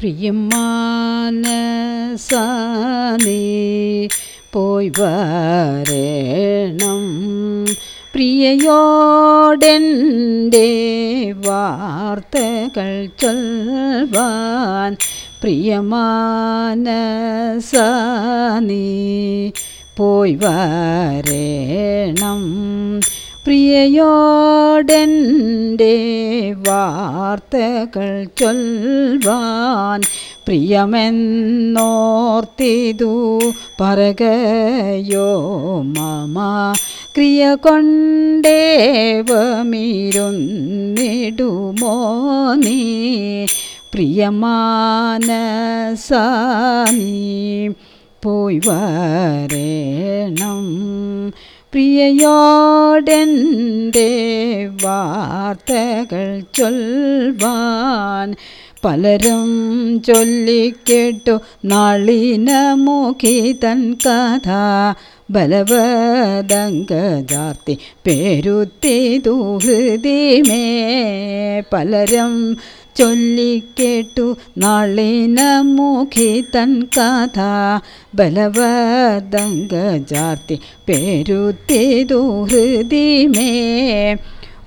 പ്രിയമാനസാനേ പോയി വരേണം. പ്രിയയോടെന്റെ വാർത്തകൾ ചൊൽവാൻ പ്രിയമാനസാനീ പോയി വരേണം. പ്രിയയോടെന്റെ വാർത്തകൾ ചൊൽവാൻ പ്രിയമെന്നോർത്തിതു പറകയോ മമ. ക്രിയ കൊണ്ടേവമിരുന്നിടുമോ നീ? പ്രിയമാനസാനീ പോയി വരേണം. പ്രിയയോടെന്റെ വാർത്തകൾ ചൊൽവാൻ പലരും ചൊല്ലിക്കേട്ടു. നാളിനമുഖി തൻ കഥ ബലവദങ്കജാർത്തി പേരുത്തിതു ഹൃദിമേ പലരും ചൊല്ലിക്കേട്ടു നാളിനമുഖി തൻ കഥ. ബലവദങ്കജാർത്തി പേരുത്തേതു ഹൃദിമേ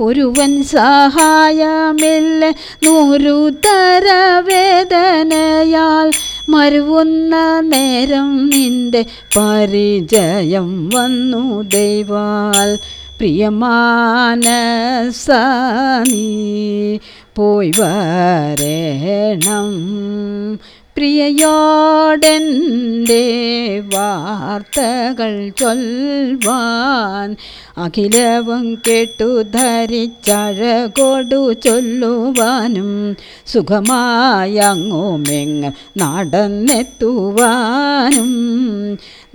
ഒരുവൻ സഹായമില്ല നൂറു തരവേദനയാൽ. മരുവുന്ന നേരം നിന്റെ പരിചയം വന്നു ദൈവാൽ. പ്രിയമാനസാനീ പോയി വരേണം പ്രിയയോടെന്റെ വാർത്തകൾ ചൊൽവാൻ അഖിലവും കേട്ടു ധരിച്ചഴകൊടു ചൊല്ലുവാനും സുഖമായങ്ങുമെങ്ങ് നടന്നെത്തുവാനും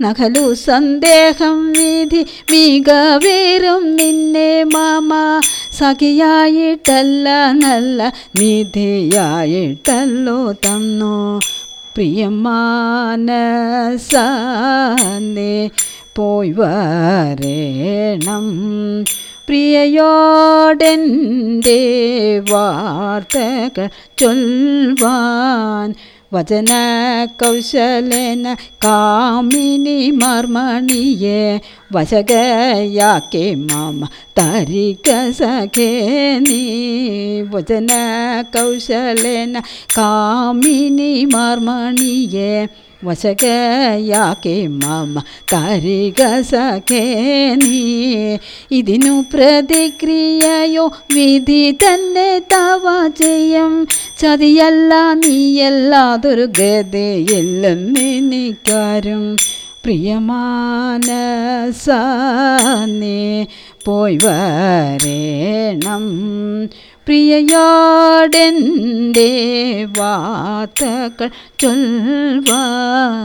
നഖലു സന്ദേഹം വിധി മികവേറും നിന്നെ മാമ സഖിയായിട്ടല്ല നല്ല നിധിയായിട്ടല്ലോ തന്നു പ്രിയമാനസേ പോയി വരേണം. പ്രിയയോടെന്റെ വാർത്തകൾ ചൊൽവാൻ വചന കൗശലന കാമിനി മർമണിയെ വശകയാക്കി മാമ തരിക സഖേ നീ വചന കൗശലന കാമിനി മർമണിയെ വശകയാക്കി മാമ തരിക സഖേ നീ. ഇതിനു പ്രതിക്രിയയോ വിധി തന്നെ തവ ചെയ്യും. ചതിയല്ല നീയല്ലാതൊരു ഗതയില്ലെന്നെനിക്കാരും പ്രിയമാനസാനേ പോയി വരേണം. പ്രിയയോടെന്റെ വാത്തകൾ ചൊൽവാൻ